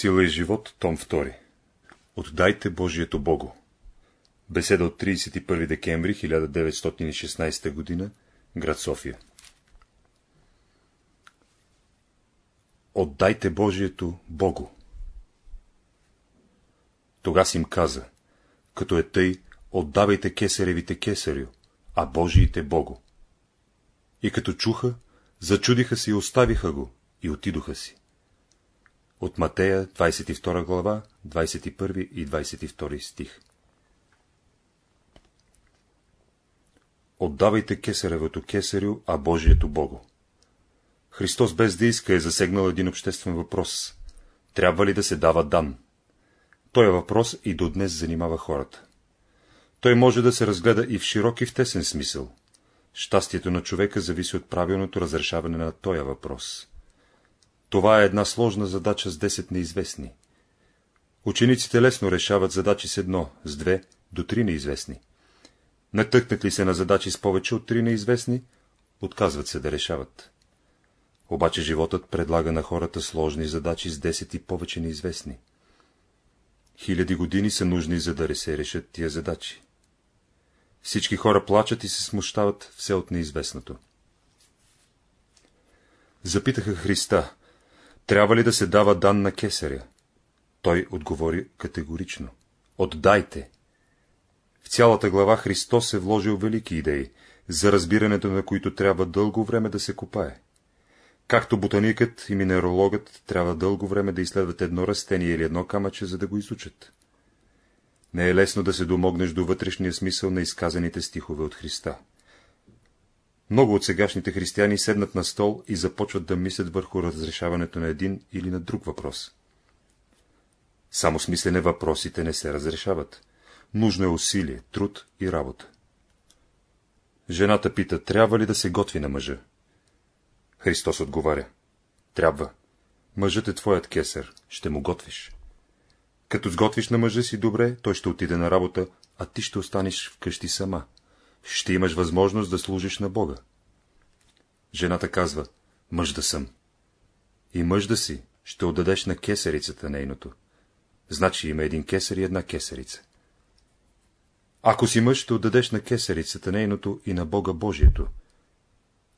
Сила и живот, том 2. Отдайте Божието Богу. Беседа от 31 декември 1916 г. Град София. Отдайте Божието Богу. Тогас им каза, като е тъй, отдавайте кесаревите кесарю, а Божиите Богу. И като чуха, зачудиха се и оставиха го, и отидоха си. От Матея, 22 глава, 21 и 22 стих. Отдавайте кесаревото кесарю, а Божието Богу. Христос без да иска е засегнал един обществен въпрос. Трябва ли да се дава дан? Той е въпрос и до днес занимава хората. Той може да се разгледа и в широк и в тесен смисъл. Щастието на човека зависи от правилното разрешаване на този въпрос. Това е една сложна задача с 10 неизвестни. Учениците лесно решават задачи с едно, с две, до три неизвестни. Натъкнат ли се на задачи с повече от три неизвестни, отказват се да решават. Обаче животът предлага на хората сложни задачи с 10 и повече неизвестни. Хиляди години са нужни, за да се решат тия задачи. Всички хора плачат и се смущават все от неизвестното. Запитаха Христа, трябва ли да се дава дан на кесаря? Той отговори категорично. Отдайте! В цялата глава Христос е вложил велики идеи, за разбирането на които трябва дълго време да се копае. Както ботаникът и минералогът трябва дълго време да изследват едно растение или едно камъче, за да го изучат. Не е лесно да се домогнеш до вътрешния смисъл на изказаните стихове от Христа. Много от сегашните християни седнат на стол и започват да мислят върху разрешаването на един или на друг въпрос. Само смислене въпросите не се разрешават. Нужно е усилие, труд и работа. Жената пита, трябва ли да се готви на мъжа? Христос отговаря. Трябва. Мъжът е твоят кесър, ще му готвиш. Като сготвиш на мъжа си добре, той ще отиде на работа, а ти ще останеш вкъщи сама ще имаш възможност да служиш на Бога. Жената казва, мъж да съм. И мъж да си, ще отдадеш на кесарицата нейното. Значи има един кесар и една кесарица. Ако си мъж, ще отдадеш на кесарицата нейното и на Бога Божието.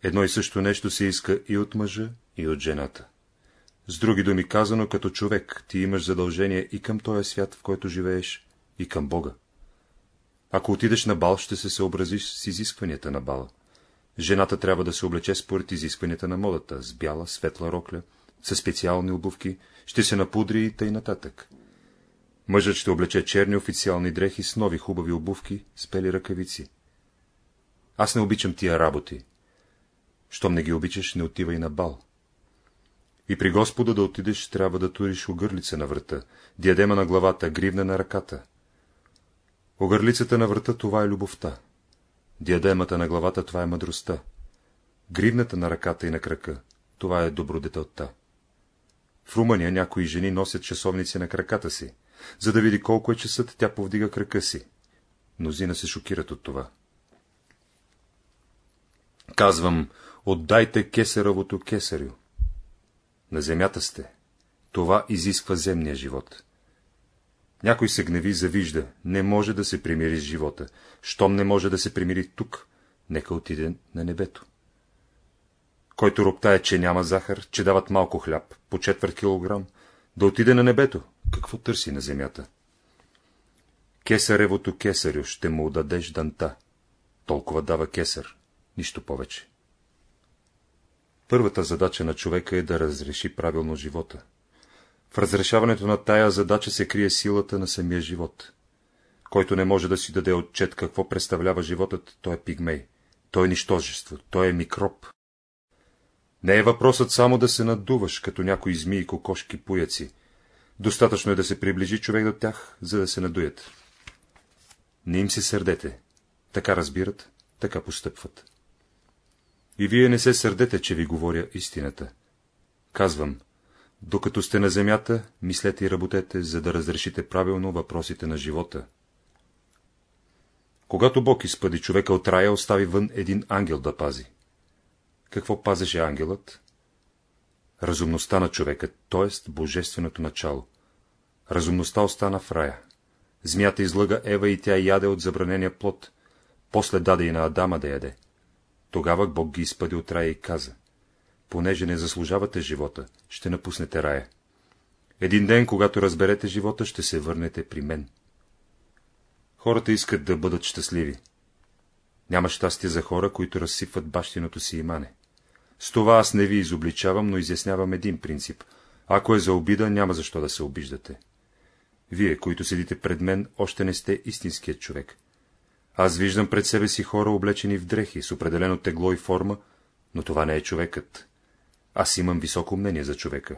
Едно и също нещо се иска и от мъжа, и от жената. С други думи казано, като човек, ти имаш задължение и към този свят, в който живееш, и към Бога. Ако отидеш на бал, ще се съобразиш с изискванията на бала. Жената трябва да се облече според изискванията на модата, с бяла, светла рокля, със специални обувки, ще се напудри и тъй нататък. Мъжът ще облече черни официални дрехи с нови хубави обувки, с пели ръкавици. Аз не обичам тия работи. Щом не ги обичаш, не отивай на бал. И при Господа да отидеш, трябва да туриш огърлица на врата, диадема на главата, гривна на ръката. Огърлицата на врата това е любовта. Диадемата на главата това е мъдростта. Гривната на ръката и на крака това е добродетелта. В Румъния някои жени носят часовници на краката си. За да види колко е часът, тя повдига крака си. Мнозина се шокират от това. Казвам, отдайте кесаровото кесарю. На земята сте. Това изисква земния живот. Някой се гневи, завижда, не може да се примири с живота. Щом не може да се примири тук, нека отиде на небето. Който роптае, че няма захар, че дават малко хляб, по четвърт килограм, да отиде на небето. Какво търси на земята? Кесаревото кесарю ще му отдадеш данта. Толкова дава кесар, нищо повече. Първата задача на човека е да разреши правилно живота. В разрешаването на тая задача се крие силата на самия живот. Който не може да си даде отчет какво представлява животът, той е пигмей, той е нищожество, той е микроб. Не е въпросът само да се надуваш, като някои змии, кокошки, пуяци. Достатъчно е да се приближи човек до тях, за да се надуят. Не им се сърдете. Така разбират, така постъпват. И вие не се сърдете, че ви говоря истината. Казвам, докато сте на земята, мислете и работете, за да разрешите правилно въпросите на живота. Когато Бог изпъди човека от рая, остави вън един ангел да пази. Какво пазеше ангелът? Разумността на човека, т.е. божественото начало. Разумността остана в рая. Змията излъга Ева и тя яде от забранения плод. После даде и на Адама да яде. Тогава Бог ги изпъди от рая и каза, понеже не заслужавате живота, ще напуснете рая. Един ден, когато разберете живота, ще се върнете при мен. Хората искат да бъдат щастливи. Няма щастие за хора, които разсипват бащиното си имане. С това аз не ви изобличавам, но изяснявам един принцип. Ако е за обида, няма защо да се обиждате. Вие, които седите пред мен, още не сте истинският човек. Аз виждам пред себе си хора, облечени в дрехи, с определено тегло и форма, но това не е човекът. Аз имам високо мнение за човека.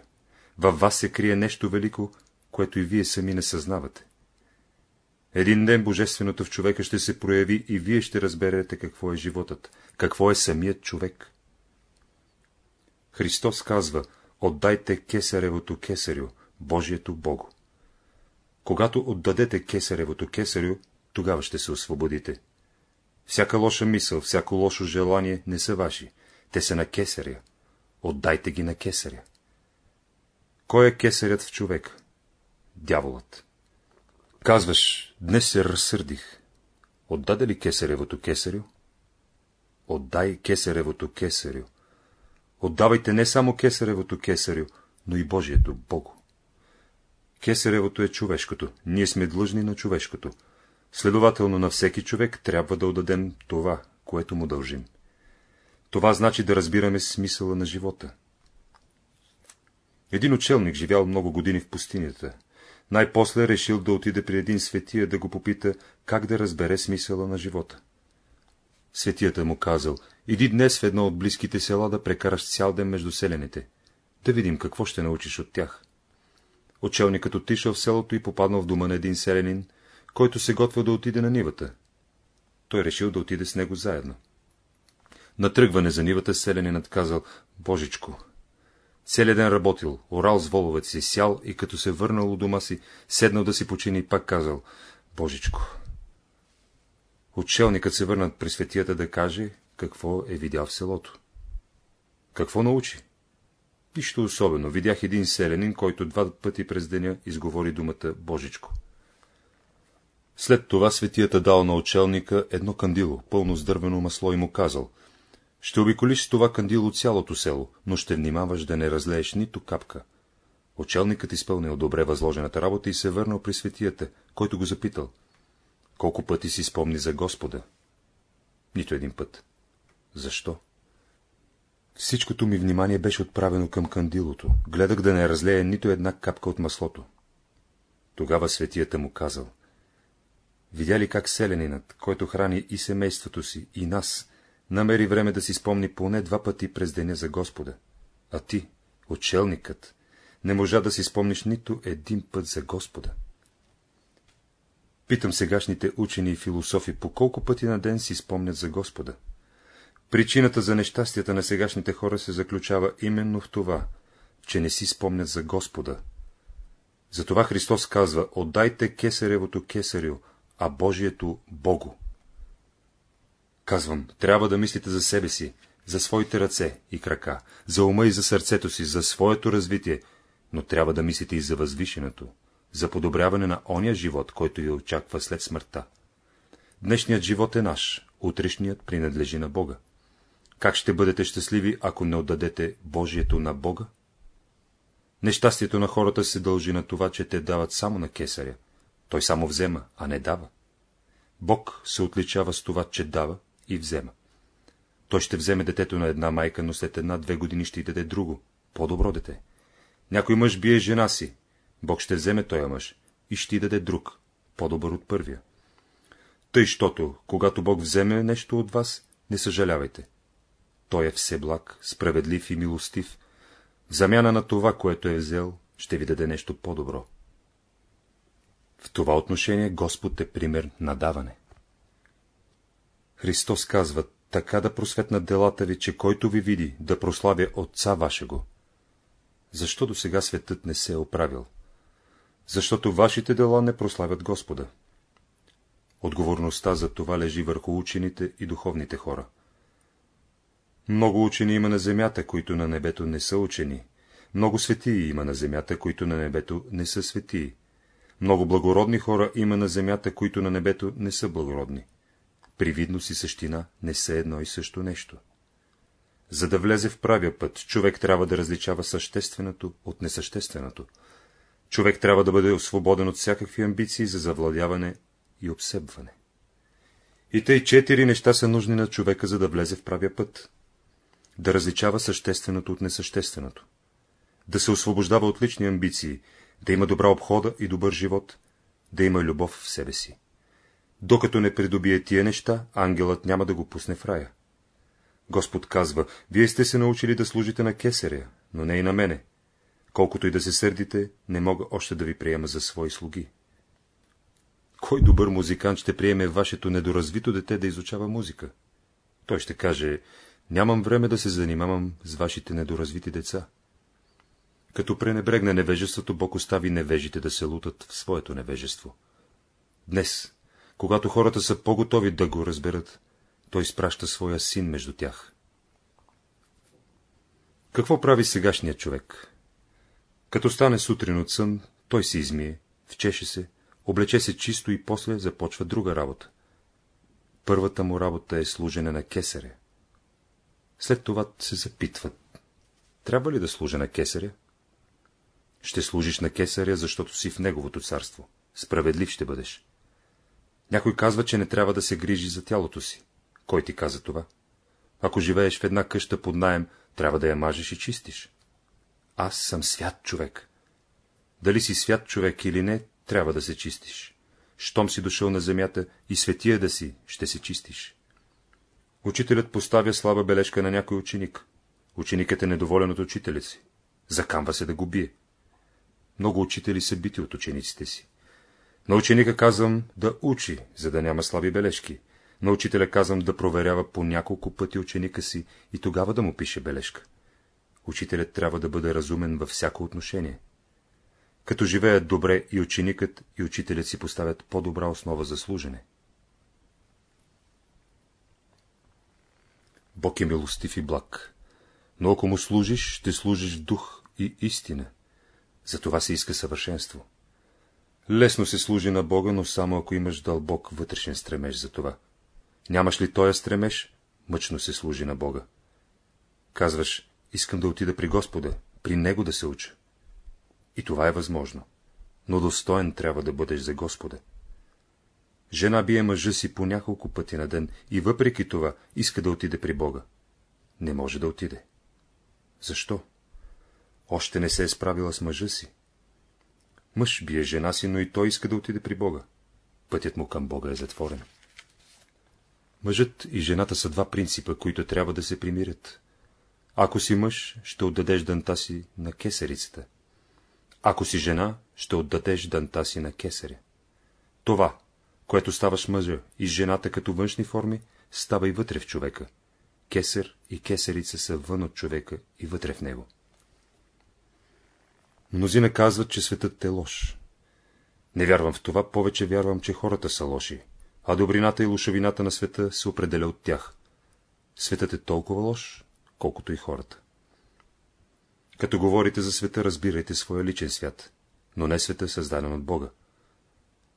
Във вас се крие нещо велико, което и вие сами не съзнавате. Един ден Божественото в човека ще се прояви и вие ще разберете какво е животът, какво е самият човек. Христос казва, отдайте кесаревото кесарю, Божието Богу. Когато отдадете кесаревото кесарю, тогава ще се освободите. Всяка лоша мисъл, всяко лошо желание не са ваши, те са на кесаря. Отдайте ги на кесаря. Кой е кесарят в човек? Дяволът. Казваш, днес се разсърдих. Отдаде ли кесаревото кесарю? Отдай кесаревото кесарю. Отдавайте не само кесаревото кесарю, но и Божието Богу. Кесаревото е човешкото, ние сме длъжни на човешкото. Следователно на всеки човек трябва да отдадем това, което му дължим. Това значи да разбираме смисъла на живота. Един учелник живял много години в пустинята. Най-после решил да отиде при един светия да го попита, как да разбере смисъла на живота. Светията му казал, иди днес в едно от близките села да прекараш цял ден между селените. Да видим какво ще научиш от тях. Учелникът отишъл в селото и попаднал в дома на един селянин, който се готвил да отиде на нивата. Той решил да отиде с него заедно. На тръгване за нивата селянинът казал, Божичко, Целият ден работил, орал с воловете си, сял и като се върнал у дома си, седнал да си почини и пак казал, Божичко. Отшелникът се върнат при светията да каже, какво е видял в селото. Какво научи? Нищо особено. Видях един селянин, който два пъти през деня изговори думата Божичко. След това светията дал на очелника едно кандило, пълно с дървено масло и му казал — ще обиколиш с това кандило цялото село, но ще внимаваш да не разлееш нито капка. Очелникът изпълнил добре възложената работа и се върнал при светията, който го запитал. Колко пъти си спомни за Господа? Нито един път. Защо? Всичкото ми внимание беше отправено към кандилото. Гледах да не разлея нито една капка от маслото. Тогава светията му казал. Видя ли как селянинът, който храни и семейството си, и нас, намери време да си спомни поне два пъти през деня за Господа. А ти, отшелникът, не можа да си спомниш нито един път за Господа. Питам сегашните учени и философи, по колко пъти на ден си спомнят за Господа. Причината за нещастията на сегашните хора се заключава именно в това, че не си спомнят за Господа. Затова Христос казва, отдайте кесаревото кесарю, а Божието Богу. Казвам, трябва да мислите за себе си, за своите ръце и крака, за ума и за сърцето си, за своето развитие, но трябва да мислите и за възвишеното, за подобряване на ония живот, който ви очаква след смъртта. Днешният живот е наш, утрешният принадлежи на Бога. Как ще бъдете щастливи, ако не отдадете Божието на Бога? Нещастието на хората се дължи на това, че те дават само на кесаря. Той само взема, а не дава. Бог се отличава с това, че дава, и взема. Той ще вземе детето на една майка, но след една-две години ще й даде друго, по-добро дете. Някой мъж бие жена си, Бог ще вземе този мъж и ще й даде друг, по-добър от първия. Тъй, щото, когато Бог вземе нещо от вас, не съжалявайте. Той е всеблаг, справедлив и милостив. В замяна на това, което е взел, ще ви даде нещо по-добро. В това отношение Господ е пример на даване. Христос казва, така да просветнат делата ви, че който ви види, да прославя Отца вашего. Защо до сега светът не се е оправил? Защото вашите дела не прославят Господа. Отговорността за това лежи върху учените и духовните хора. Много учени има на земята, които на небето не са учени. Много светии има на земята, които на небето не са светии. Много благородни хора има на земята, които на небето не са благородни. Привидност и същина не са едно и също нещо. За да влезе в правия път, човек трябва да различава същественото от несъщественото. Човек трябва да бъде освободен от всякакви амбиции за завладяване и обсебване. И тъй четири неща са нужни на човека, за да влезе в правия път. Да различава същественото от несъщественото. Да се освобождава от лични амбиции, да има добра обхода и добър живот, да има любов в себе си. Докато не придобие тия неща, ангелът няма да го пусне в рая. Господ казва, вие сте се научили да служите на кесаря, но не и на мене. Колкото и да се сърдите, не мога още да ви приема за свои слуги. Кой добър музикант ще приеме вашето недоразвито дете да изучава музика? Той ще каже, нямам време да се занимавам с вашите недоразвити деца. Като пренебрегне невежеството, Бог остави невежите да се лутат в своето невежество. Днес, когато хората са по-готови да го разберат, той изпраща своя син между тях. Какво прави сегашният човек? Като стане сутрин от сън, той се измие, вчеше се, облече се чисто и после започва друга работа. Първата му работа е служене на кесаря. След това се запитват. Трябва ли да служа на кесаря? Ще служиш на кесаря, защото си в неговото царство. Справедлив ще бъдеш. Някой казва, че не трябва да се грижи за тялото си. Кой ти каза това? Ако живееш в една къща под найем, трябва да я мажеш и чистиш. Аз съм свят човек. Дали си свят човек или не, трябва да се чистиш. Щом си дошъл на земята и светия да си, ще се чистиш. Учителят поставя слаба бележка на някой ученик. Ученикът е недоволен от учителя си. Закамва се да го бие. Много учители са бити от учениците си. На ученика казвам да учи, за да няма слаби бележки. На учителя казвам да проверява по няколко пъти ученика си и тогава да му пише бележка. Учителят трябва да бъде разумен във всяко отношение. Като живеят добре и ученикът и учителят си поставят по-добра основа за служене. Бог е милостив и благ, но ако му служиш, ще служиш в дух и истина. За това се иска съвършенство. Лесно се служи на Бога, но само ако имаш дълбок вътрешен стремеж за това. Нямаш ли тоя стремеж, мъчно се служи на Бога. Казваш, искам да отида при Господа, при Него да се уча. И това е възможно. Но достоен трябва да бъдеш за Господа. Жена бие мъжа си по няколко пъти на ден и въпреки това иска да отиде при Бога. Не може да отиде. Защо? Още не се е справила с мъжа си. Мъж бие жена си, но и той иска да отиде при Бога. Пътят му към Бога е затворен. Мъжът и жената са два принципа, които трябва да се примирят. Ако си мъж, ще отдадеш дънта си на кесарицата. Ако си жена, ще отдадеш дънта си на кесаря. Това, което ставаш мъжа и жената като външни форми, става и вътре в човека. Кесар и кесарица са вън от човека и вътре в него. Мнозина казват, че светът е лош. Не вярвам в това, повече вярвам, че хората са лоши, а добрината и лошовината на света се определя от тях. Светът е толкова лош, колкото и хората. Като говорите за света, разбирайте своя личен свят, но не света, създаден от Бога.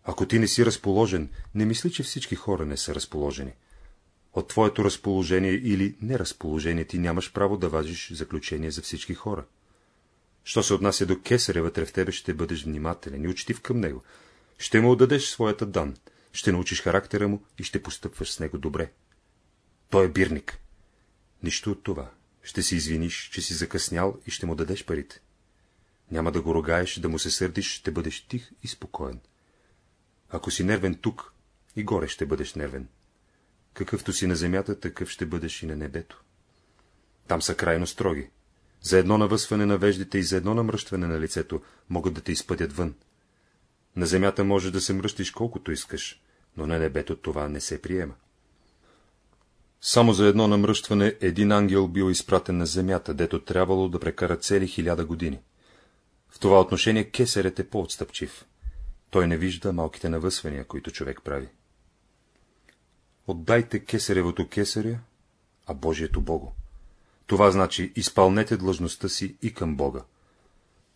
Ако ти не си разположен, не мисли, че всички хора не са разположени. От твоето разположение или неразположение ти нямаш право да важиш заключение за всички хора. Що се отнася до кесаря вътре в тебе, ще бъдеш внимателен и учтив към него. Ще му отдадеш своята дан, ще научиш характера му и ще постъпваш с него добре. Той е бирник. Нищо от това. Ще си извиниш, че си закъснял и ще му дадеш парите. Няма да го рогаеш, да му се сърдиш, ще бъдеш тих и спокоен. Ако си нервен тук, и горе ще бъдеш нервен. Какъвто си на земята, такъв ще бъдеш и на небето. Там са крайно строги. За едно навъсване на веждите и за едно намръщване на лицето могат да те изпъдят вън. На земята може да се мръщиш колкото искаш, но на небето това не се приема. Само за едно намръщване един ангел бил изпратен на земята, дето трябвало да прекара цели хиляда години. В това отношение кесарят е по-отстъпчив. Той не вижда малките навъсвания, които човек прави. Отдайте кесаревото кесаря, а Божието Богу. Това значи изпълнете длъжността си и към Бога.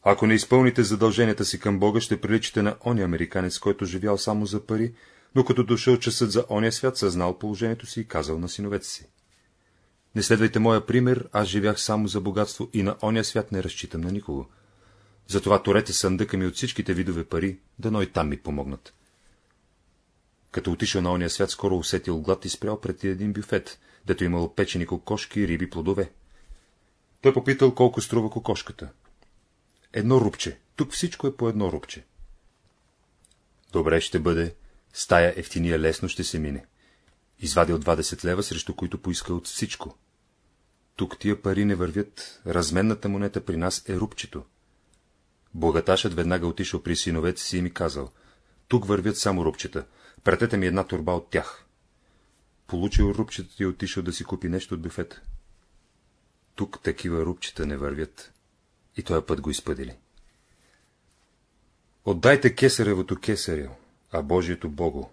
Ако не изпълните задълженията си към Бога, ще приличате на ония американец, който живял само за пари, но като дошъл часът за ония свят, съзнал положението си и казал на синовете си. Не следвайте моя пример, аз живях само за богатство и на ония свят не разчитам на никого. Затова торете съндъка ми от всичките видове пари, дано и там ми помогнат. Като отишъл на ония свят, скоро усетил глад и спрял пред един бюфет, дето имал печени кокошки, риби, плодове. Той попитал колко струва кокошката. Едно рубче. Тук всичко е по едно рубче. Добре ще бъде. Стая ефтиния лесно ще се мине. Извадил 20 лева, срещу които поиска от всичко. Тук тия пари не вървят. Разменната монета при нас е рубчето. Богаташът веднага отишъл при синовете си и ми казал. Тук вървят само рубчета. Пратете ми една турба от тях. Получил рубчета и отишъл да си купи нещо от бюфета. Тук такива рубчета не вървят. И този път го изпъдили. Отдайте кесаревото кесарю, а Божието Богу.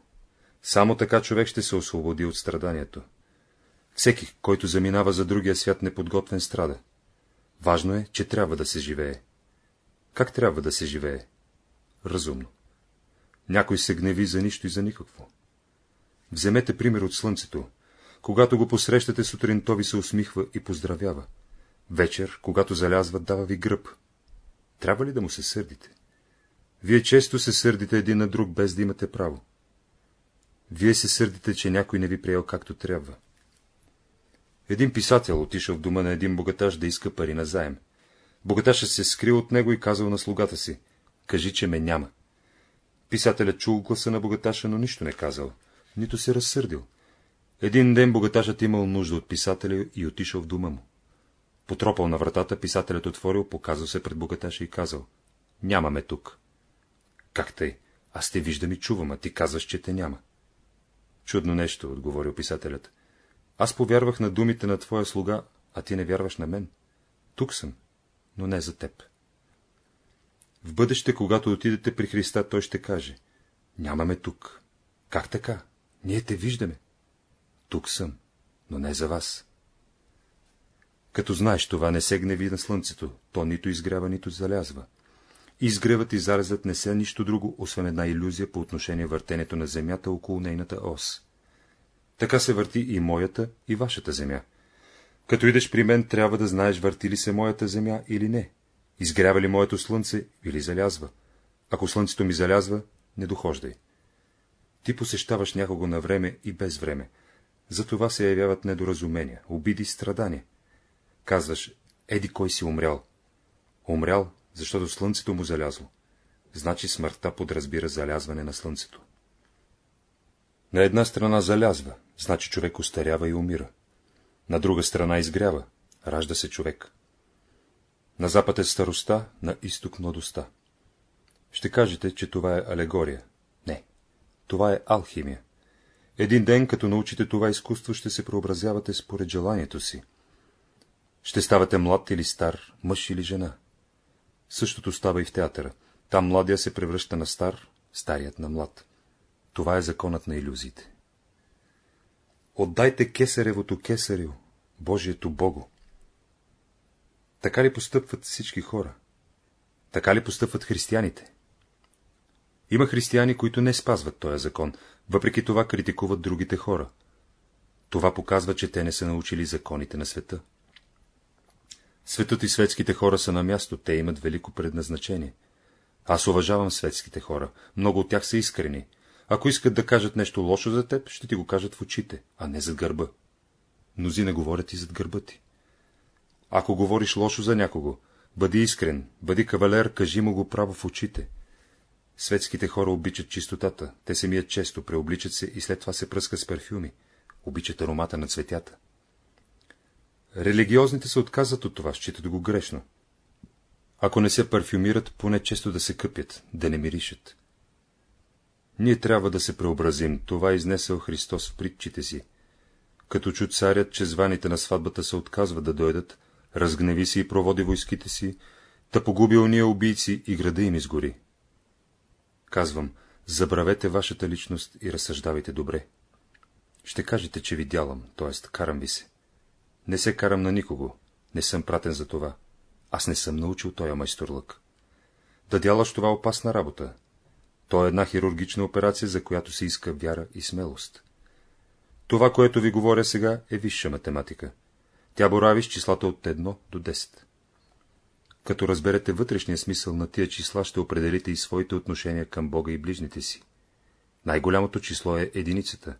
Само така човек ще се освободи от страданието. Всеки, който заминава за другия свят неподготвен, страда. Важно е, че трябва да се живее. Как трябва да се живее? Разумно. Някой се гневи за нищо и за никакво. Вземете пример от слънцето. Когато го посрещате сутрин, то ви се усмихва и поздравява. Вечер, когато залязва, дава ви гръб. Трябва ли да му се сърдите? Вие често се сърдите един на друг, без да имате право. Вие се сърдите, че някой не ви приел както трябва. Един писател отишъл в дома на един богаташ да иска пари на заем. Богаташът се скрил от него и казал на слугата си, кажи, че ме няма. Писателят чул гласа на богаташа, но нищо не казал, нито се разсърдил. Един ден богаташът имал нужда от писателя и отишъл в дома му. Потропал на вратата, писателят отворил, показал се пред богаташа и казал — Нямаме тук. — Как тъй? Аз те виждам и чувам, а ти казваш, че те няма. Чудно нещо, отговорил писателят. Аз повярвах на думите на твоя слуга, а ти не вярваш на мен. Тук съм, но не за теб. В бъдеще, когато отидете при Христа, той ще каже. Нямаме тук. Как така? Ние те виждаме. Тук съм, но не за вас. Като знаеш това, не се гневи на слънцето, то нито изгрява, нито залязва. Изгревът и зарезът не са нищо друго, освен една иллюзия по отношение въртенето на земята около нейната ос. Така се върти и моята, и вашата земя. Като идеш при мен, трябва да знаеш, върти ли се моята земя или не. Изгрява ли моето слънце или залязва. Ако слънцето ми залязва, не дохождай. Ти посещаваш някого на време и без време. За това се явяват недоразумения, обиди, страдания. Казваш, еди кой си умрял. Умрял, защото слънцето му залязло. Значи смъртта подразбира залязване на слънцето. На една страна залязва, значи човек устарява и умира. На друга страна изгрява, ражда се човек. На запад е староста, на изток младостта. Ще кажете, че това е алегория. Не, това е алхимия. Един ден, като научите това изкуство, ще се преобразявате според желанието си. Ще ставате млад или стар, мъж или жена. Същото става и в театъра. Там младия се превръща на стар, старият на млад. Това е законът на иллюзиите. Отдайте кесаревото кесарю, Божието Богу. Така ли постъпват всички хора? Така ли постъпват християните? Има християни, които не спазват този закон, въпреки това критикуват другите хора. Това показва, че те не са научили законите на света. Светът и светските хора са на място, те имат велико предназначение. Аз уважавам светските хора, много от тях са искрени. Ако искат да кажат нещо лошо за теб, ще ти го кажат в очите, а не зад гърба. Мнози не говорят и зад гърба ти. Ако говориш лошо за някого, бъди искрен, бъди кавалер, кажи му го право в очите. Светските хора обичат чистотата, те се мият често, преобличат се и след това се пръскат с парфюми, обичат аромата на цветята. Религиозните се отказват от това, считат го грешно. Ако не се парфюмират, поне често да се къпят, да не миришат. Ние трябва да се преобразим, това изнесъл Христос в притчите си. Като чу царят, че званите на сватбата се отказват да дойдат, разгневи се и проводи войските си, да погуби уния убийци и града им изгори. Казвам, забравете вашата личност и разсъждавайте добре. Ще кажете, че ви дялам, т.е. карам ви се. Не се карам на никого, не съм пратен за това. Аз не съм научил тоя майсторлък. Да дялаш това опасна работа. То е една хирургична операция, за която се иска вяра и смелост. Това, което ви говоря сега, е висша математика. Тя борави с числата от 1 до 10. Като разберете вътрешния смисъл на тия числа, ще определите и своите отношения към Бога и ближните си. Най-голямото число е единицата.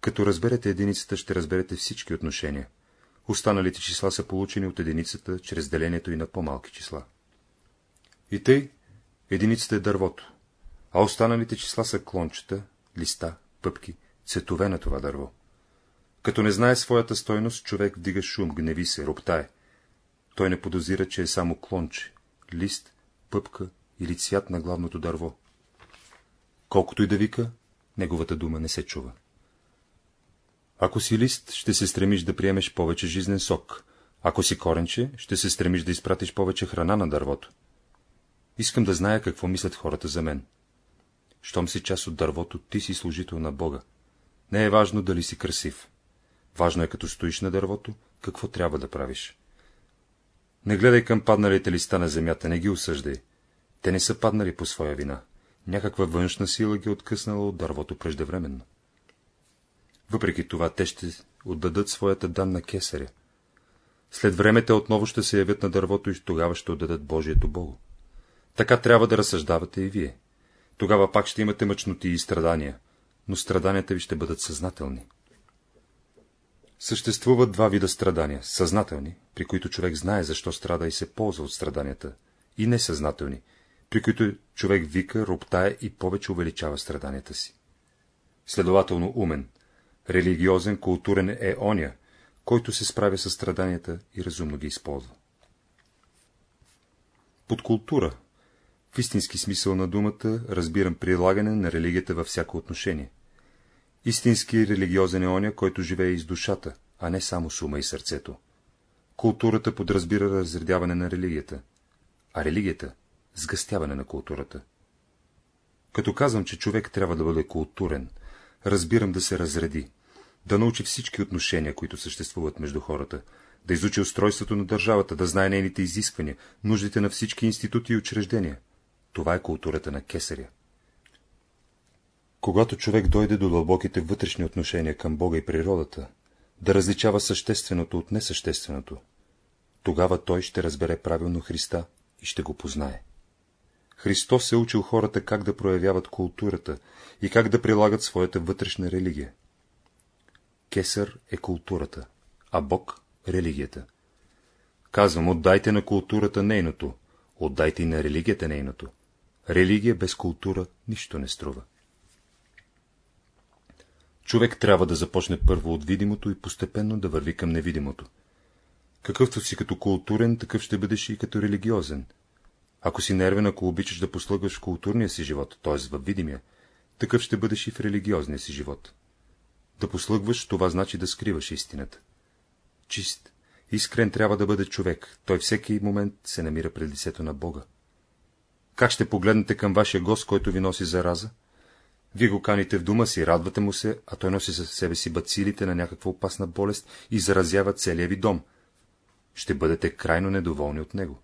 Като разберете единицата, ще разберете всички отношения. Останалите числа са получени от единицата, чрез делението и на по-малки числа. И тъй, единицата е дървото, а останалите числа са клончета, листа, пъпки, цветове на това дърво. Като не знае своята стойност, човек вдига шум, гневи се, роптае. Той не подозира, че е само клонче, лист, пъпка или цвят на главното дърво. Колкото и да вика, неговата дума не се чува. Ако си лист, ще се стремиш да приемеш повече жизнен сок. Ако си коренче, ще се стремиш да изпратиш повече храна на дървото. Искам да зная какво мислят хората за мен. Щом си част от дървото, ти си служител на Бога. Не е важно дали си красив. Важно е, като стоиш на дървото, какво трябва да правиш. Не гледай към падналите листа на земята, не ги осъждай. Те не са паднали по своя вина. Някаква външна сила ги е откъснала от дървото преждевременно. Въпреки това, те ще отдадат своята дан на кесаря. След време те отново ще се явят на дървото и тогава ще отдадат Божието Богу. Така трябва да разсъждавате и вие. Тогава пак ще имате мъчноти и страдания, но страданията ви ще бъдат съзнателни. Съществуват два вида страдания – съзнателни, при които човек знае защо страда и се ползва от страданията, и несъзнателни, при които човек вика, роптае и повече увеличава страданията си. Следователно умен, религиозен, културен е оня, който се справя с страданията и разумно ги използва. Под култура, в истински смисъл на думата, разбирам прилагане на религията във всяко отношение. Истински религиозен е оня, който живее из душата, а не само с ума и сърцето. Културата подразбира разредяване на религията, а религията — сгъстяване на културата. Като казвам, че човек трябва да бъде културен, разбирам да се разреди, да научи всички отношения, които съществуват между хората, да изучи устройството на държавата, да знае нейните изисквания, нуждите на всички институти и учреждения. Това е културата на кесаря. Когато човек дойде до дълбоките вътрешни отношения към Бога и природата, да различава същественото от несъщественото, тогава той ще разбере правилно Христа и ще го познае. Христос е учил хората как да проявяват културата и как да прилагат своята вътрешна религия. Кесър е културата, а Бог — религията. Казвам, отдайте на културата нейното, отдайте и на религията нейното. Религия без култура нищо не струва. Човек трябва да започне първо от видимото и постепенно да върви към невидимото. Какъвто си като културен, такъв ще бъдеш и като религиозен. Ако си нервен, ако обичаш да послъгваш културния си живот, т.е. във видимия, такъв ще бъдеш и в религиозния си живот. Да послъгваш, това значи да скриваш истината. Чист, искрен трябва да бъде човек, той всеки момент се намира пред лицето на Бога. Как ще погледнете към вашия гост, който ви носи зараза? Вие го каните в дома си, радвате му се, а той носи за себе си бацилите на някаква опасна болест и заразява целия ви дом. Ще бъдете крайно недоволни от него.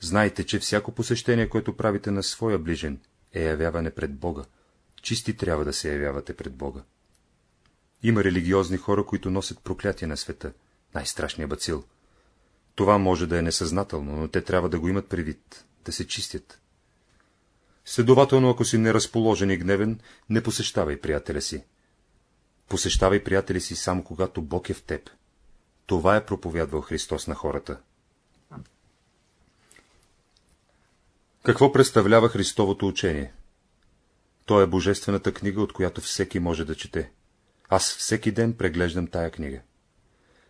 Знайте, че всяко посещение, което правите на своя ближен, е явяване пред Бога. Чисти трябва да се явявате пред Бога. Има религиозни хора, които носят проклятие на света, най-страшния бацил. Това може да е несъзнателно, но те трябва да го имат предвид, да се чистят. Следователно, ако си неразположен и гневен, не посещавай приятеля си. Посещавай приятеля си само когато Бог е в теб. Това е проповядвал Христос на хората. Какво представлява Христовото учение? То е божествената книга, от която всеки може да чете. Аз всеки ден преглеждам тая книга.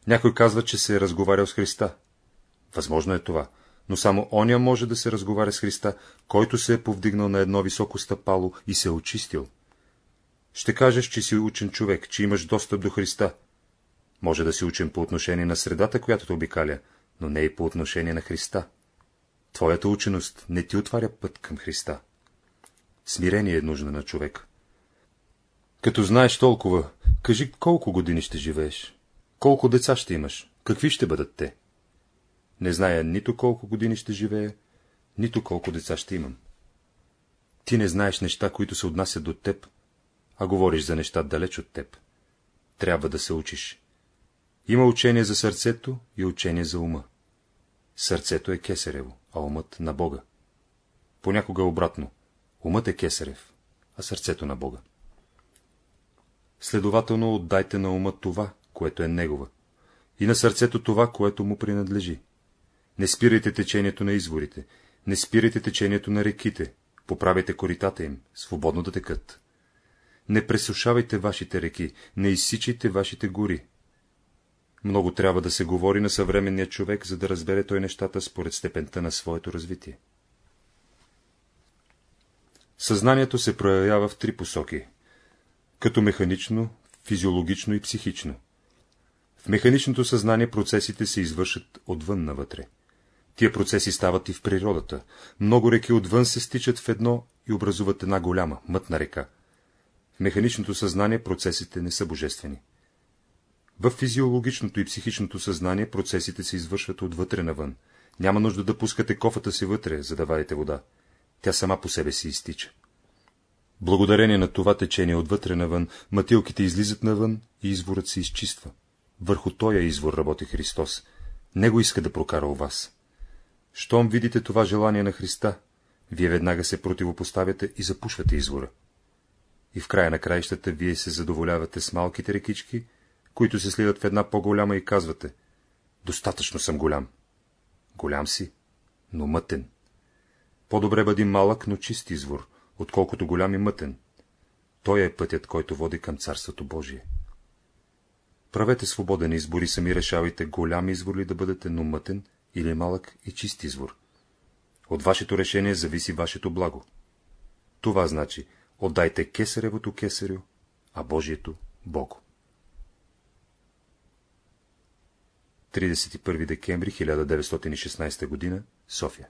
Някой казва, че се е разговарял с Христа. Възможно е това, но само оня може да се разговаря с Христа, който се е повдигнал на едно високо стъпало и се е очистил. Ще кажеш, че си учен човек, че имаш достъп до Христа. Може да си учен по отношение на средата, която те обикаля, но не и по отношение на Христа. Твоята ученост не ти отваря път към Христа. Смирение е нужно на човек. Като знаеш толкова, кажи колко години ще живееш, колко деца ще имаш, какви ще бъдат те. Не зная нито колко години ще живее, нито колко деца ще имам. Ти не знаеш неща, които се отнасят до теб, а говориш за неща далеч от теб. Трябва да се учиш. Има учение за сърцето и учение за ума. Сърцето е кесарево, а умът на Бога. Понякога обратно. Умът е кесарев, а сърцето на Бога. Следователно отдайте на ума това, което е негова, и на сърцето това, което му принадлежи. Не спирайте течението на изворите, не спирайте течението на реките, поправяйте коритата им, свободно да текат. Не пресушавайте вашите реки, не изсичайте вашите гори. Много трябва да се говори на съвременния човек, за да разбере той нещата според степента на своето развитие. Съзнанието се проявява в три посоки, като механично, физиологично и психично. В механичното съзнание процесите се извършат отвън навътре. Тия процеси стават и в природата. Много реки отвън се стичат в едно и образуват една голяма, мътна река. В механичното съзнание процесите не са божествени. В физиологичното и психичното съзнание процесите се извършват отвътре навън. Няма нужда да пускате кофата си вътре, за да вадите вода. Тя сама по себе си изтича. Благодарение на това течение отвътре навън, матилките излизат навън и изворът се изчиства. Върху тоя извор работи Христос. Него иска да прокара у вас. Щом видите това желание на Христа, вие веднага се противопоставяте и запушвате извора. И в края на краищата вие се задоволявате с малките рекички, които се сливат в една по-голяма и казвате — достатъчно съм голям. Голям си, но мътен. По-добре бъди малък, но чист извор, отколкото голям и мътен. Той е пътят, който води към Царството Божие. Правете свободен избор и сами решавайте голям извор ли да бъдете, но мътен или малък и чист извор. От вашето решение зависи вашето благо. Това значи, отдайте кесаревото кесарю, а Божието — Богу. 31 декември 1916 г. София